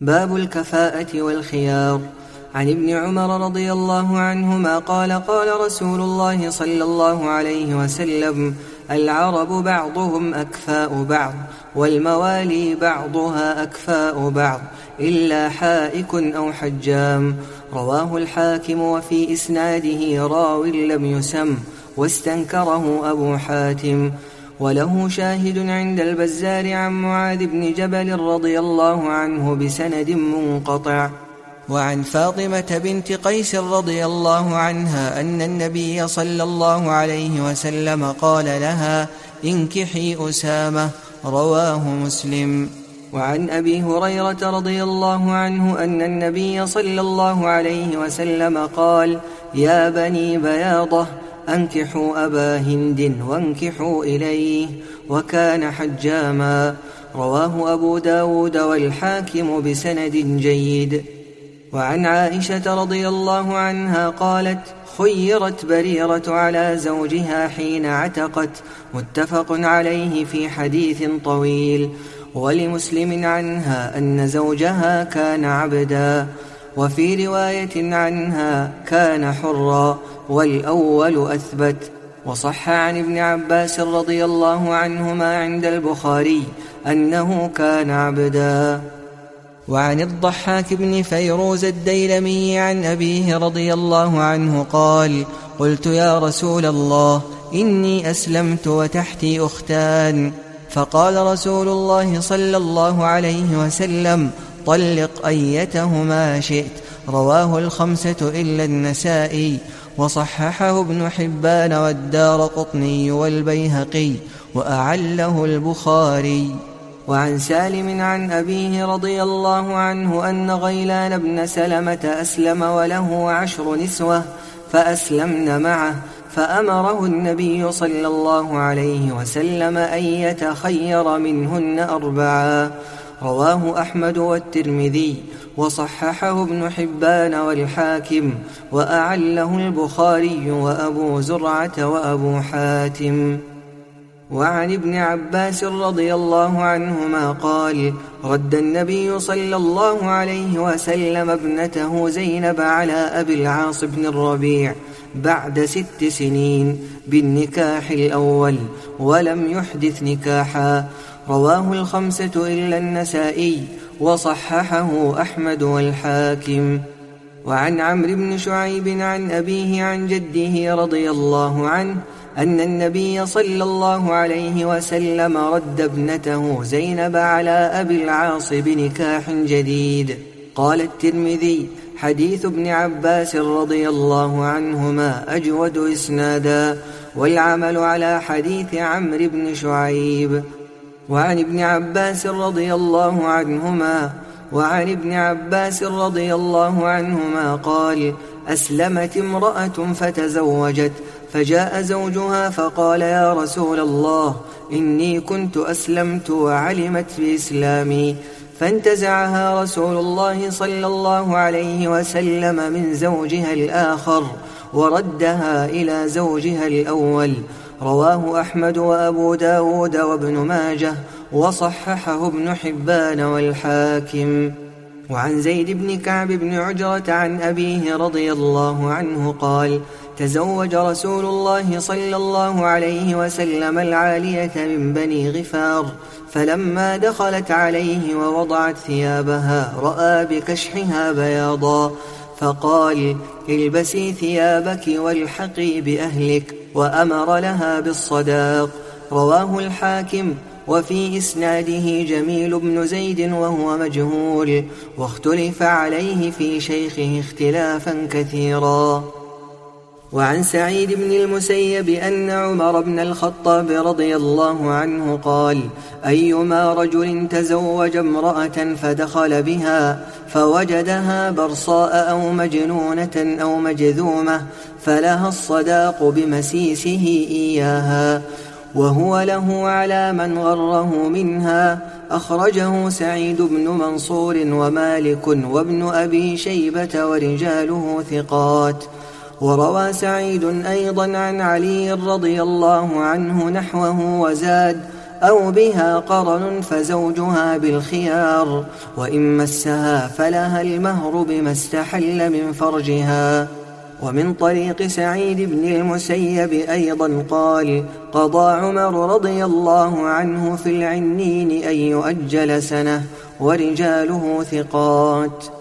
باب الكفاءة والخيار. عن ابن عمر رضي الله عنهما قال قال رسول الله صلى الله عليه وسلم العرب بعضهم أكفاء بعض والموالي بعضها أكفاء بعض إلا حائك أو حجام. رواه الحاكم وفي إسناده راو لم يسم واستنكره أبو حاتم. وله شاهد عند البزار عن معاذ بن جبل رضي الله عنه بسند منقطع. وعن فاطمة بنت قيس رضي الله عنها أن النبي صلى الله عليه وسلم قال لها انكحي أسامة رواه مسلم. وعن أبي هريرة رضي الله عنه أن النبي صلى الله عليه وسلم قال يا بني بياضة أنكحوا أبا هند وانكحوا إليه وكان حجاما. رواه أبو داود والحاكم بسند جيد. وعن عائشة رضي الله عنها قالت خيرت بريرة على زوجها حين عتقت. متفق عليه في حديث طويل. ولمسلم عنها أن زوجها كان عبدا. وفي رواية عنها كان حرا. والأول أثبت. وصح عن ابن عباس رضي الله عنهما عند البخاري أنه كان عبدا. وعن الضحاك بن فيروز الديلمي عن أبيه رضي الله عنه قال قلت يا رسول الله إني أسلمت وتحتي أختان. فقال رسول الله صلى الله عليه وسلم طلق أيتهما شئت. رواه الخمسة إلا النسائي وصححه ابن حبان والدار قطني والبيهقي وأعله البخاري. وعن سالم عن أبيه رضي الله عنه أن غيلان بن سلمة أسلم وله عشر نسوة فأسلمن معه فأمره النبي صلى الله عليه وسلم أن يتخير منهن أربعا رواه أحمد والترمذي وصححه ابن حبان والحاكم وأعله البخاري وأبو زرعة وأبو حاتم. وعن ابن عباس رضي الله عنهما قال رد النبي صلى الله عليه وسلم ابنته زينب على أبي العاص بن الربيع بعد ست سنين بالنكاح الأول ولم يحدث نكاحا. رواه الخمسة إلا النسائي وصححه أحمد والحاكم. وعن عمرو بن شعيب عن أبيه عن جده رضي الله عنه أن النبي صلى الله عليه وسلم رد ابنته زينب على أبي العاص بنكاح جديد. قال الترمذي حديث ابن عباس رضي الله عنهما أجود إسنادا والعمل على حديث عمرو بن شعيب. وعن ابن عباس رضي الله عنهما وعن ابن عباس رضي الله عنهما قال أسلمت امرأة فتزوجت فجاء زوجها فقال يا رسول الله إني كنت أسلمت وعلمت بإسلامي. فانتزعها رسول الله صلى الله عليه وسلم من زوجها الآخر وردها إلى زوجها الأول. رواه أحمد وأبو داود وابن ماجه وصححه ابن حبان والحاكم. وعن زيد بن كعب بن عجرة عن أبيه رضي الله عنه قال تزوج رسول الله صلى الله عليه وسلم العالية من بني غفار فلما دخلت عليه ووضعت ثيابها رأى بكشحها بياضا فقال البسي ثيابك والحقي بأهلك. وأمر لها بالصداق. رواه الحاكم وفي إسناده جميل بن زيد وهو مجهول واختلف عليه في شيخه اختلافا كثيرا. وعن سعيد بن المسيب أن عمر بن الخطاب رضي الله عنه قال أيما رجل تزوج امرأة فدخل بها فوجدها برصاء أو مجنونة أو مجذومة فلها الصداق بمسيسه إياها وهو له على من غره منها. أخرجه سعيد بن منصور ومالك وابن أبي شيبة ورجاله ثقات. وروى سعيد أيضا عن علي رضي الله عنه نحوه وزاد أو بها قرن فزوجها بالخيار وإن مسها فلها المهر بما استحل من فرجها. ومن طريق سعيد بن المسيب أيضا قال قضى عمر رضي الله عنه في العنين أن يؤجل سنة ورجاله ثقات.